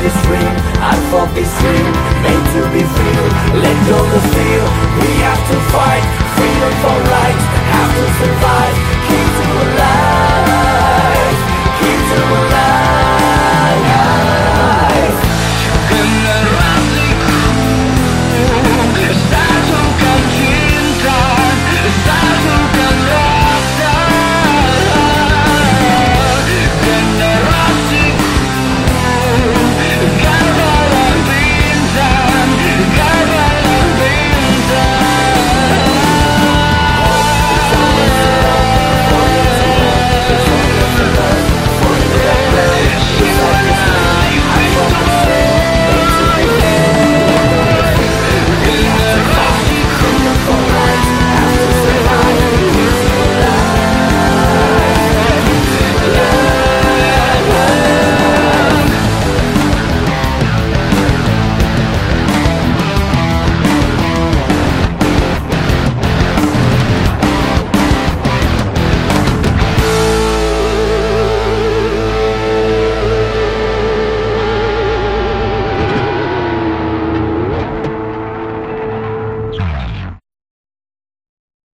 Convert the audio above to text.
this dream, I'm this dream, made to be